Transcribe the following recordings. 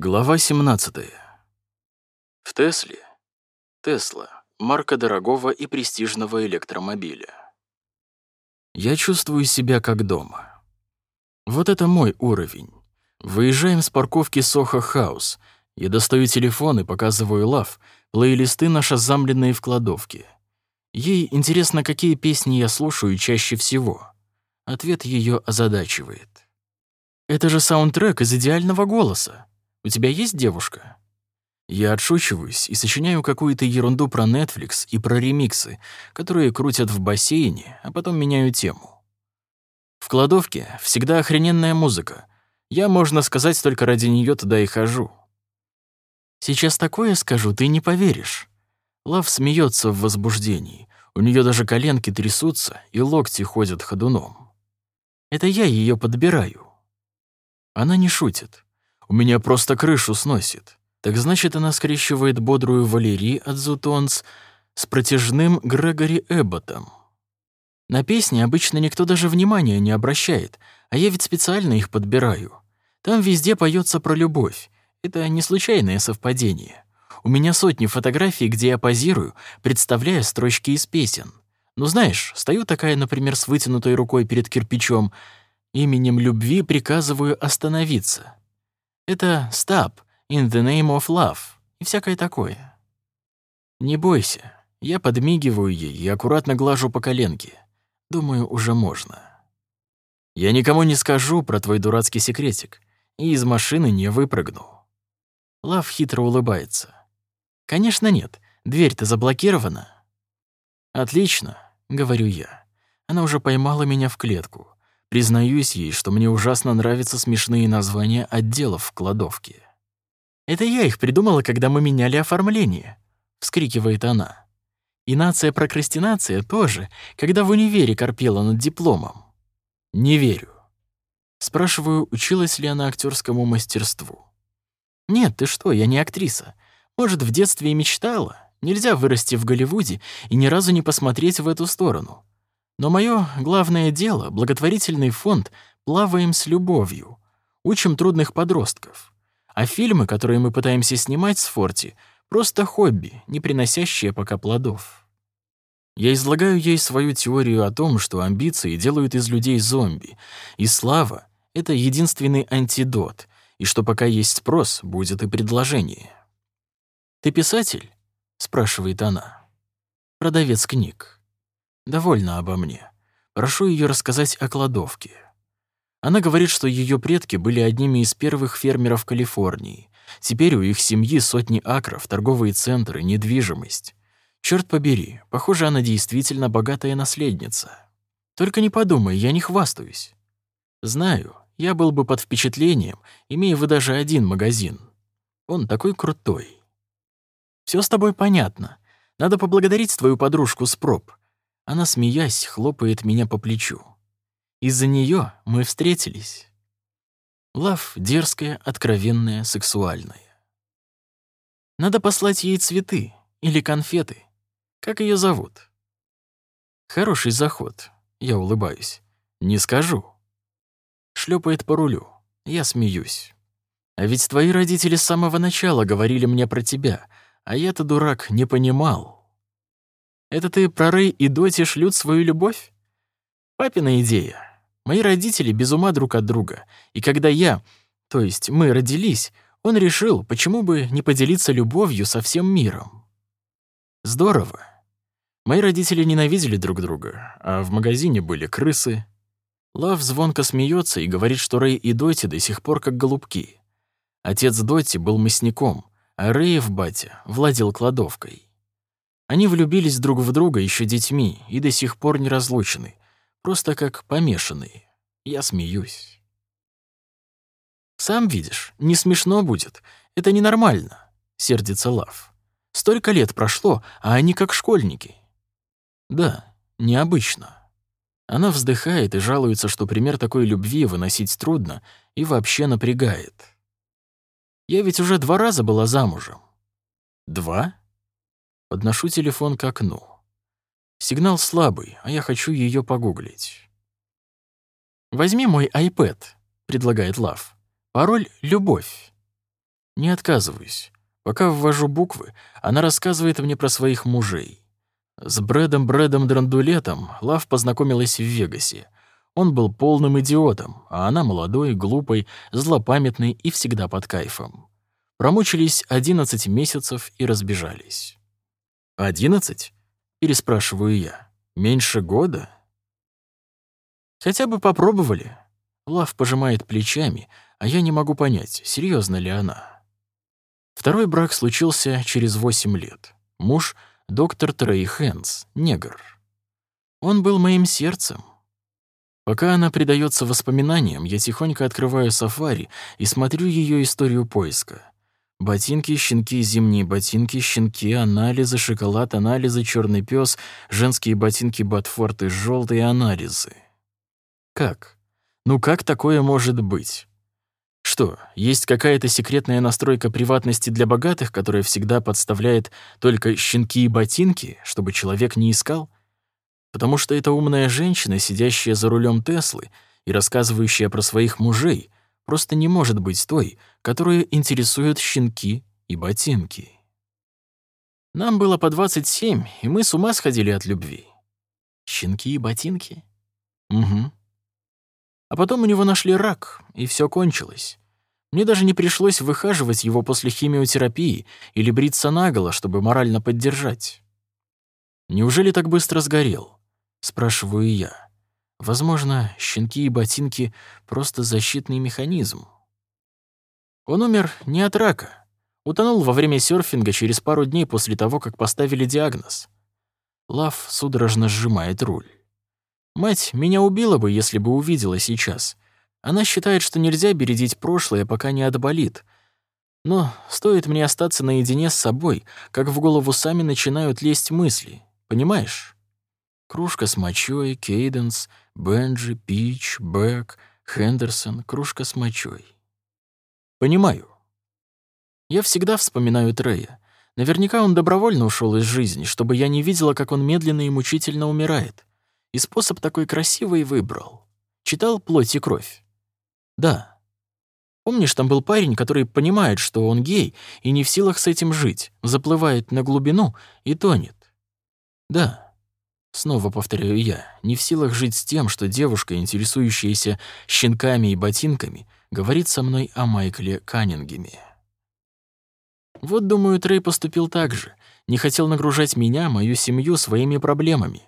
Глава 17. В Тесле. Тесла — марка дорогого и престижного электромобиля. Я чувствую себя как дома. Вот это мой уровень. Выезжаем с парковки Сохо Хаус. Я достаю телефон и показываю Лав, плейлисты наши замленные в кладовке. Ей интересно, какие песни я слушаю чаще всего. Ответ ее озадачивает. Это же саундтрек из идеального голоса. У тебя есть девушка?» Я отшучиваюсь и сочиняю какую-то ерунду про Netflix и про ремиксы, которые крутят в бассейне, а потом меняю тему. В кладовке всегда охрененная музыка. Я, можно сказать, только ради нее туда и хожу. Сейчас такое скажу, ты не поверишь. Лав смеется в возбуждении. У нее даже коленки трясутся и локти ходят ходуном. Это я ее подбираю. Она не шутит. У меня просто крышу сносит. Так значит, она скрещивает бодрую Валерий от Зутонс с протяжным Грегори Эбботом. На песни обычно никто даже внимания не обращает, а я ведь специально их подбираю. Там везде поется про любовь. Это не случайное совпадение. У меня сотни фотографий, где я позирую, представляя строчки из песен. Ну знаешь, стою такая, например, с вытянутой рукой перед кирпичом, именем любви приказываю остановиться. Это «Stop», «In the name of love» и всякое такое. Не бойся, я подмигиваю ей и аккуратно глажу по коленке. Думаю, уже можно. Я никому не скажу про твой дурацкий секретик и из машины не выпрыгну. Лав хитро улыбается. Конечно, нет, дверь-то заблокирована. Отлично, говорю я. Она уже поймала меня в клетку. Признаюсь ей, что мне ужасно нравятся смешные названия отделов в кладовке. «Это я их придумала, когда мы меняли оформление», — вскрикивает она. «И нация-прокрастинация тоже, когда в универе корпела над дипломом». «Не верю». Спрашиваю, училась ли она актерскому мастерству. «Нет, ты что, я не актриса. Может, в детстве и мечтала. Нельзя вырасти в Голливуде и ни разу не посмотреть в эту сторону. Но мое главное дело — благотворительный фонд «Плаваем с любовью». Учим трудных подростков. А фильмы, которые мы пытаемся снимать с Форти, просто хобби, не приносящие пока плодов. Я излагаю ей свою теорию о том, что амбиции делают из людей зомби, и слава — это единственный антидот, и что пока есть спрос, будет и предложение. «Ты писатель?» — спрашивает она. «Продавец книг». Довольна обо мне. Прошу ее рассказать о кладовке. Она говорит, что ее предки были одними из первых фермеров Калифорнии. Теперь у их семьи сотни акров, торговые центры, недвижимость. Черт побери, похоже, она действительно богатая наследница. Только не подумай, я не хвастаюсь. Знаю, я был бы под впечатлением, имея вы даже один магазин. Он такой крутой. Все с тобой понятно. Надо поблагодарить твою подружку с проб. Она, смеясь, хлопает меня по плечу. Из-за нее мы встретились. Лав дерзкая, откровенная, сексуальная. Надо послать ей цветы или конфеты. Как ее зовут? Хороший заход. Я улыбаюсь. Не скажу. Шлепает по рулю. Я смеюсь. А ведь твои родители с самого начала говорили мне про тебя, а я-то, дурак, не понимал. Это ты про Рэй и Доти шлют свою любовь? Папина идея. Мои родители без ума друг от друга. И когда я, то есть мы родились, он решил, почему бы не поделиться любовью со всем миром. Здорово. Мои родители ненавидели друг друга, а в магазине были крысы. Лав звонко смеется и говорит, что Рэй и Доти до сих пор как голубки. Отец Доти был мясником, а Рэев батя владел кладовкой. Они влюбились друг в друга еще детьми и до сих пор не разлучены, просто как помешанные. Я смеюсь. «Сам видишь, не смешно будет. Это ненормально», — сердится Лав. «Столько лет прошло, а они как школьники». «Да, необычно». Она вздыхает и жалуется, что пример такой любви выносить трудно и вообще напрягает. «Я ведь уже два раза была замужем». «Два?» Подношу телефон к окну. Сигнал слабый, а я хочу ее погуглить. «Возьми мой iPad», — предлагает Лав. «Пароль — любовь». Не отказываюсь. Пока ввожу буквы, она рассказывает мне про своих мужей. С Брэдом Брэдом Драндулетом Лав познакомилась в Вегасе. Он был полным идиотом, а она молодой, глупой, злопамятной и всегда под кайфом. Промучились 11 месяцев и разбежались. «Одиннадцать?» — переспрашиваю я. «Меньше года?» «Хотя бы попробовали». Лав пожимает плечами, а я не могу понять, серьезно ли она. Второй брак случился через восемь лет. Муж — доктор Трей Хэнс, негр. Он был моим сердцем. Пока она предается воспоминаниям, я тихонько открываю сафари и смотрю ее историю поиска. Ботинки, щенки, зимние ботинки, щенки, анализы, шоколад, анализы, черный пес, женские ботинки, ботфорты, желтые анализы. Как? Ну как такое может быть? Что, есть какая-то секретная настройка приватности для богатых, которая всегда подставляет только щенки и ботинки, чтобы человек не искал? Потому что эта умная женщина, сидящая за рулем Теслы и рассказывающая про своих мужей, просто не может быть той, которую интересуют щенки и ботинки. Нам было по 27, и мы с ума сходили от любви. Щенки и ботинки? Угу. А потом у него нашли рак, и все кончилось. Мне даже не пришлось выхаживать его после химиотерапии или бриться наголо, чтобы морально поддержать. «Неужели так быстро сгорел?» — спрашиваю я. Возможно, щенки и ботинки — просто защитный механизм. Он умер не от рака. Утонул во время серфинга через пару дней после того, как поставили диагноз. Лав судорожно сжимает руль. Мать меня убила бы, если бы увидела сейчас. Она считает, что нельзя бередить прошлое, пока не отболит. Но стоит мне остаться наедине с собой, как в голову сами начинают лезть мысли. Понимаешь? Кружка с мочой, Кейденс, Бенджи, Пич, Бэк, Хендерсон, кружка с мочой. Понимаю. Я всегда вспоминаю Трея. Наверняка он добровольно ушел из жизни, чтобы я не видела, как он медленно и мучительно умирает. И способ такой красивый выбрал. Читал «Плоть и кровь». Да. Помнишь, там был парень, который понимает, что он гей и не в силах с этим жить, заплывает на глубину и тонет? Да. Снова повторяю я, не в силах жить с тем, что девушка, интересующаяся щенками и ботинками, говорит со мной о Майкле Каннингеме. Вот, думаю, Трей поступил так же, не хотел нагружать меня, мою семью своими проблемами.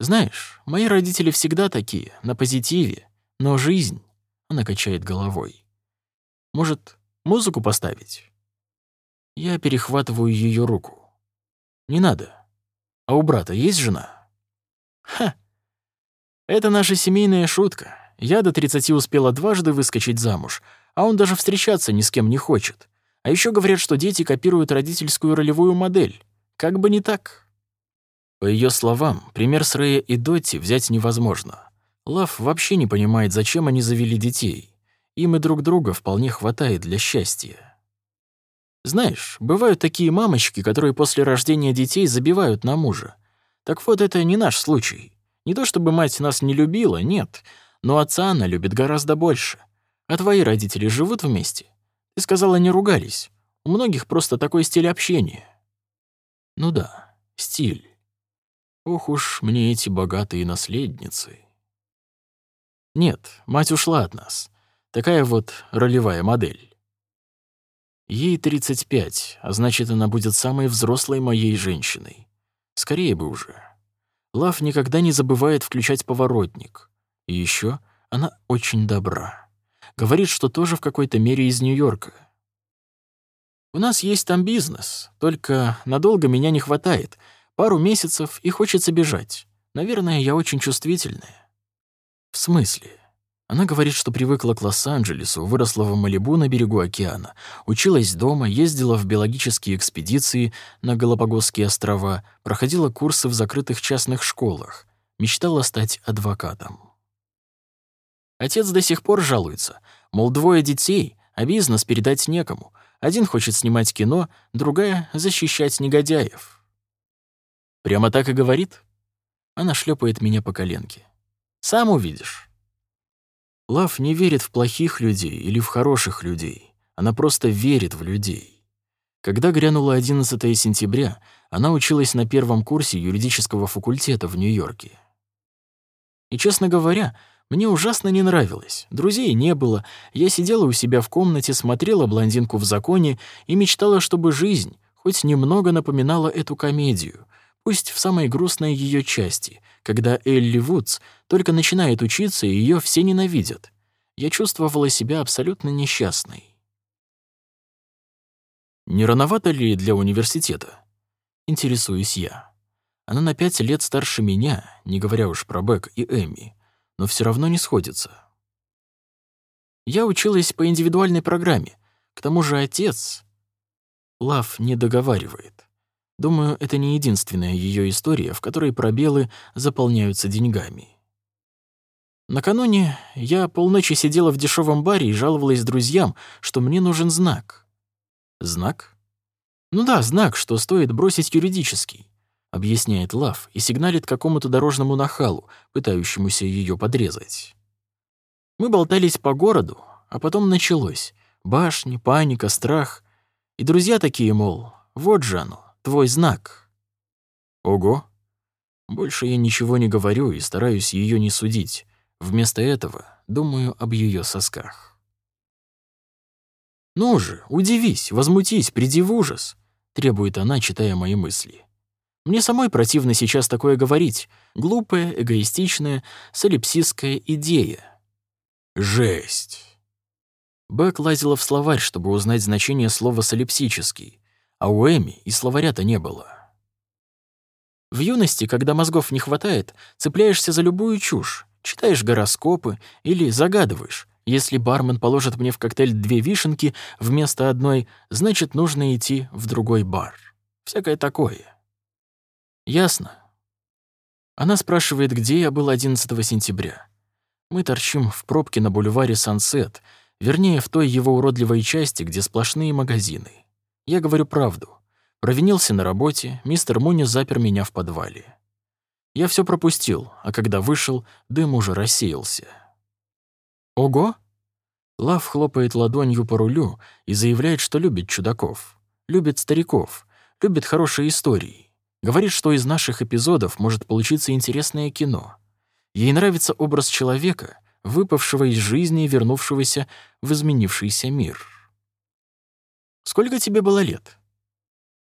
Знаешь, мои родители всегда такие, на позитиве, но жизнь, она качает головой. Может, музыку поставить? Я перехватываю ее руку. Не надо. А у брата есть жена? Ха. Это наша семейная шутка. Я до 30 успела дважды выскочить замуж, а он даже встречаться ни с кем не хочет. А еще говорят, что дети копируют родительскую ролевую модель. Как бы не так. По ее словам, пример с Рэя и Дотти взять невозможно. Лав вообще не понимает, зачем они завели детей. Им и друг друга вполне хватает для счастья. Знаешь, бывают такие мамочки, которые после рождения детей забивают на мужа. Так вот, это не наш случай. Не то чтобы мать нас не любила, нет, но отца она любит гораздо больше. А твои родители живут вместе? Ты сказала, не ругались. У многих просто такой стиль общения. Ну да, стиль. Ох уж мне эти богатые наследницы. Нет, мать ушла от нас. Такая вот ролевая модель. Ей 35, а значит, она будет самой взрослой моей женщиной. Скорее бы уже. Лав никогда не забывает включать поворотник. И еще она очень добра. Говорит, что тоже в какой-то мере из Нью-Йорка. У нас есть там бизнес, только надолго меня не хватает — Пару месяцев и хочется бежать. Наверное, я очень чувствительная. В смысле? Она говорит, что привыкла к Лос-Анджелесу, выросла в Малибу на берегу океана, училась дома, ездила в биологические экспедиции на Галапагосские острова, проходила курсы в закрытых частных школах, мечтала стать адвокатом. Отец до сих пор жалуется, мол, двое детей, а бизнес передать некому. Один хочет снимать кино, другая — защищать негодяев. Прямо так и говорит? Она шлепает меня по коленке. Сам увидишь. Лав не верит в плохих людей или в хороших людей. Она просто верит в людей. Когда грянуло 11 сентября, она училась на первом курсе юридического факультета в Нью-Йорке. И, честно говоря, мне ужасно не нравилось. Друзей не было. Я сидела у себя в комнате, смотрела «Блондинку в законе» и мечтала, чтобы жизнь хоть немного напоминала эту комедию, пусть в самой грустной ее части, когда Элли Вудс только начинает учиться, и ее все ненавидят. Я чувствовала себя абсолютно несчастной. Не рановато ли для университета? Интересуюсь я. Она на пять лет старше меня, не говоря уж про Бек и Эми, но все равно не сходится. Я училась по индивидуальной программе. К тому же отец... Лав не договаривает. Думаю, это не единственная ее история, в которой пробелы заполняются деньгами. Накануне я полночи сидела в дешевом баре и жаловалась друзьям, что мне нужен знак. Знак? Ну да, знак, что стоит бросить юридический объясняет Лав и сигналит какому-то дорожному нахалу, пытающемуся ее подрезать. Мы болтались по городу, а потом началось. Башни, паника, страх. И друзья такие, мол, вот же оно, твой знак. Ого. Больше я ничего не говорю и стараюсь ее не судить. Вместо этого думаю об ее сосках. «Ну же, удивись, возмутись, приди в ужас», — требует она, читая мои мысли. Мне самой противно сейчас такое говорить. Глупая, эгоистичная, солипсистская идея. Жесть. Бэк лазила в словарь, чтобы узнать значение слова «солипсический», а у Эми и словаря-то не было. В юности, когда мозгов не хватает, цепляешься за любую чушь, читаешь гороскопы или загадываешь. Если бармен положит мне в коктейль две вишенки вместо одной, значит, нужно идти в другой бар. Всякое такое. Ясно. Она спрашивает, где я был 11 сентября. Мы торчим в пробке на бульваре Сансет, вернее, в той его уродливой части, где сплошные магазины. Я говорю правду. Провинился на работе, мистер Муни запер меня в подвале. Я все пропустил, а когда вышел, дым уже рассеялся. Ого! Лав хлопает ладонью по рулю и заявляет, что любит чудаков, любит стариков, любит хорошие истории. Говорит, что из наших эпизодов может получиться интересное кино. Ей нравится образ человека, выпавшего из жизни и вернувшегося в изменившийся мир. «Сколько тебе было лет?»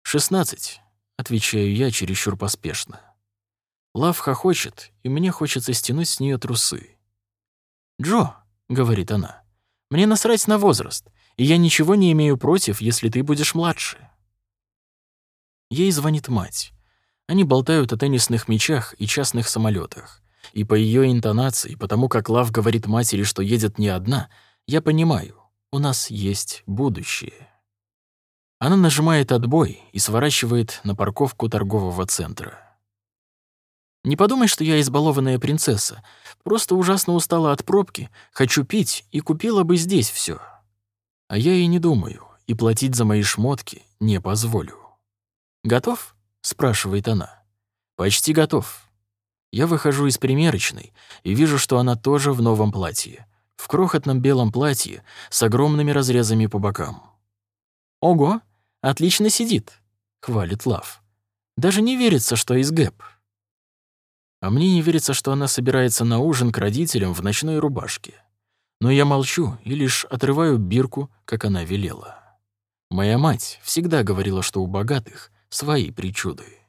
«Шестнадцать», — отвечаю я чересчур поспешно. Лав хохочет, и мне хочется стянуть с нее трусы. «Джо», — говорит она, — «мне насрать на возраст, и я ничего не имею против, если ты будешь младше». Ей звонит мать. Они болтают о теннисных мячах и частных самолетах. И по ее интонации, потому как Лав говорит матери, что едет не одна, я понимаю, у нас есть будущее. Она нажимает отбой и сворачивает на парковку торгового центра. Не подумай, что я избалованная принцесса. Просто ужасно устала от пробки, хочу пить и купила бы здесь все. А я и не думаю, и платить за мои шмотки не позволю. Готов? — спрашивает она. «Почти готов». Я выхожу из примерочной и вижу, что она тоже в новом платье. В крохотном белом платье с огромными разрезами по бокам. «Ого, отлично сидит», — хвалит Лав. «Даже не верится, что из ГЭП». А мне не верится, что она собирается на ужин к родителям в ночной рубашке. Но я молчу и лишь отрываю бирку, как она велела. Моя мать всегда говорила, что у богатых свои причуды.